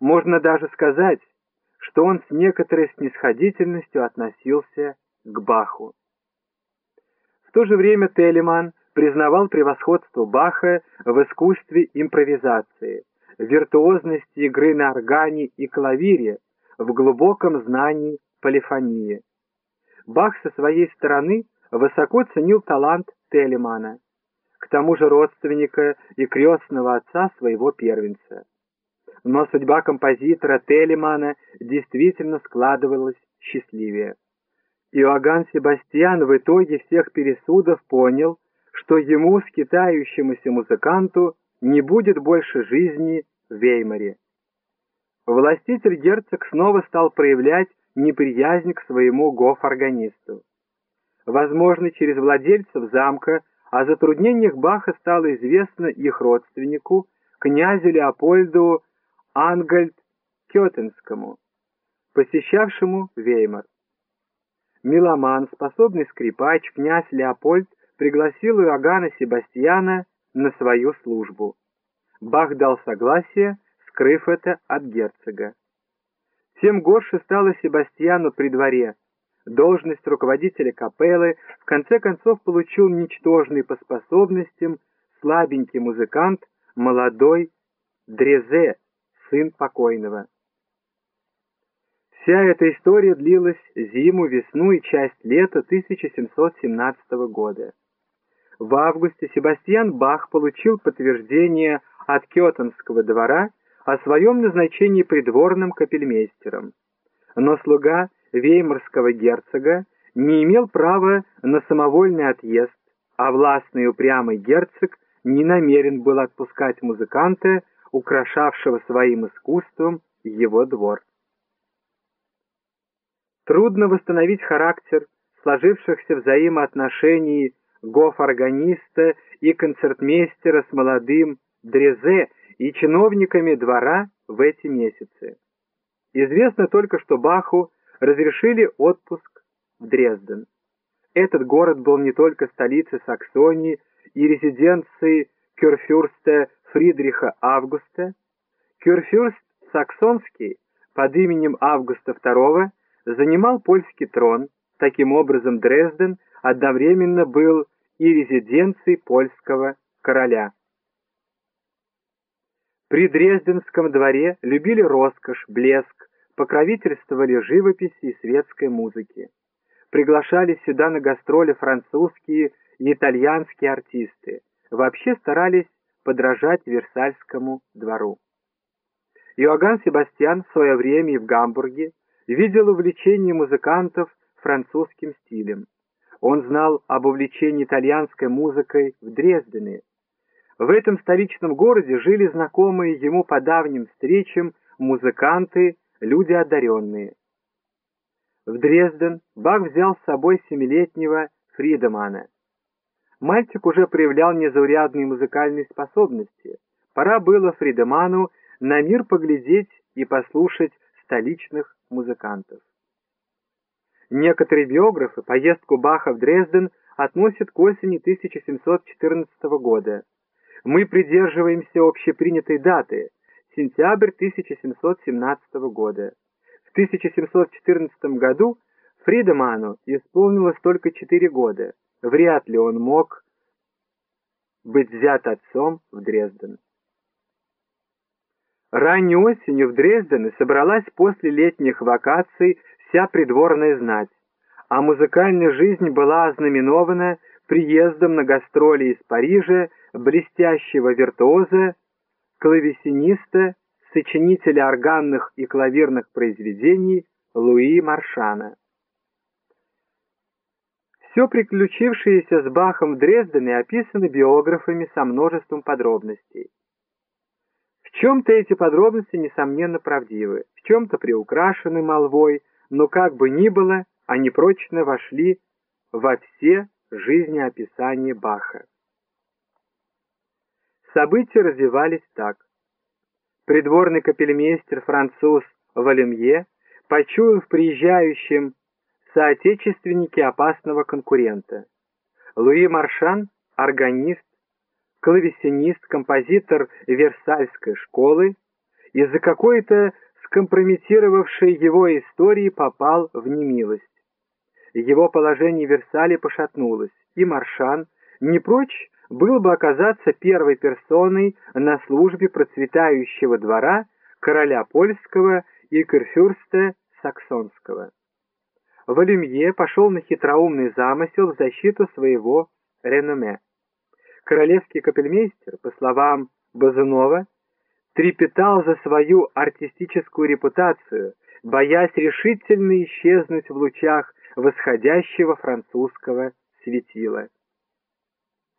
Можно даже сказать, что он с некоторой снисходительностью относился к Баху. В то же время Телеман признавал превосходство Баха в искусстве импровизации, виртуозности игры на органе и клавире, в глубоком знании полифонии. Бах со своей стороны высоко ценил талант Телемана, к тому же родственника и крестного отца своего первенца. Но судьба композитора Телемана действительно складывалась счастливее. Иоганн Себастьян в итоге всех пересудов понял, что ему, скитающемуся музыканту, не будет больше жизни в Веймаре. Властитель-герцог снова стал проявлять неприязнь к своему гоф-органисту. Возможно, через владельцев замка о затруднениях Баха стало известно их родственнику, князю Леопольду Ангельд-Кетенскому, посещавшему Веймар. Меломан, способный скрипач, князь Леопольд пригласил Иоганна Себастьяна на свою службу. Бах дал согласие, скрыв это от герцога. Тем горше стало Себастьяну при дворе. Должность руководителя капеллы в конце концов получил ничтожный по способностям слабенький музыкант, молодой Дрезе, сын покойного. Вся эта история длилась зиму, весну и часть лета 1717 года. В августе Себастьян Бах получил подтверждение от Кетонского двора о своем назначении придворным капельмейстером. Но слуга веймарского герцога не имел права на самовольный отъезд, а властный упрямый герцог не намерен был отпускать музыканта, украшавшего своим искусством его двор. Трудно восстановить характер сложившихся взаимоотношений гоф-органиста и концертмейстера с молодым Дрезе и чиновниками двора в эти месяцы. Известно только, что Баху разрешили отпуск в Дрезден. Этот город был не только столицей Саксонии и резиденцией кюрфюрста Фридриха Августа. Кюрфюрст Саксонский под именем Августа II занимал польский трон, таким образом Дрезден одновременно был и резиденцией польского короля. При Дрезденском дворе любили роскошь, блеск, покровительствовали живописи и светской музыке. Приглашали сюда на гастроли французские и итальянские артисты. Вообще старались подражать Версальскому двору. Иоганн Себастьян в свое время и в Гамбурге видел увлечение музыкантов французским стилем. Он знал об увлечении итальянской музыкой в Дрездене. В этом столичном городе жили знакомые ему по давним встречам музыканты, люди одаренные. В Дрезден Бах взял с собой семилетнего Фридемана. Мальчик уже проявлял незаурядные музыкальные способности. Пора было Фридеману на мир поглядеть и послушать столичных музыкантов. Некоторые биографы поездку Баха в Дрезден относят к осени 1714 года. Мы придерживаемся общепринятой даты – сентябрь 1717 года. В 1714 году Фридеману исполнилось только 4 года. Вряд ли он мог быть взят отцом в Дрезден. Ранней осенью в Дрездене собралась после летних вакаций вся придворная знать, а музыкальная жизнь была ознаменована приездом на гастроли из Парижа блестящего виртуоза, клавесиниста, сочинителя органных и клавирных произведений Луи Маршана. Все приключившееся с Бахом в Дрездене описано биографами со множеством подробностей. В чем-то эти подробности, несомненно, правдивы, в чем-то приукрашены молвой, но как бы ни было, они прочно вошли во все жизнеописания Баха. События развивались так. Придворный капельмейстер француз Валемье, почуяв приезжающим соотечественники опасного конкурента. Луи Маршан, органист, клавесинист, композитор Версальской школы, из-за какой-то скомпрометировавшей его истории попал в немилость. Его положение в Версале пошатнулось, и Маршан не прочь был бы оказаться первой персоной на службе процветающего двора короля польского и курфюрста саксонского. Валюмье пошел на хитроумный замысел в защиту своего реноме. Королевский капельмейстер, по словам Базунова, трепетал за свою артистическую репутацию, боясь решительно исчезнуть в лучах восходящего французского светила.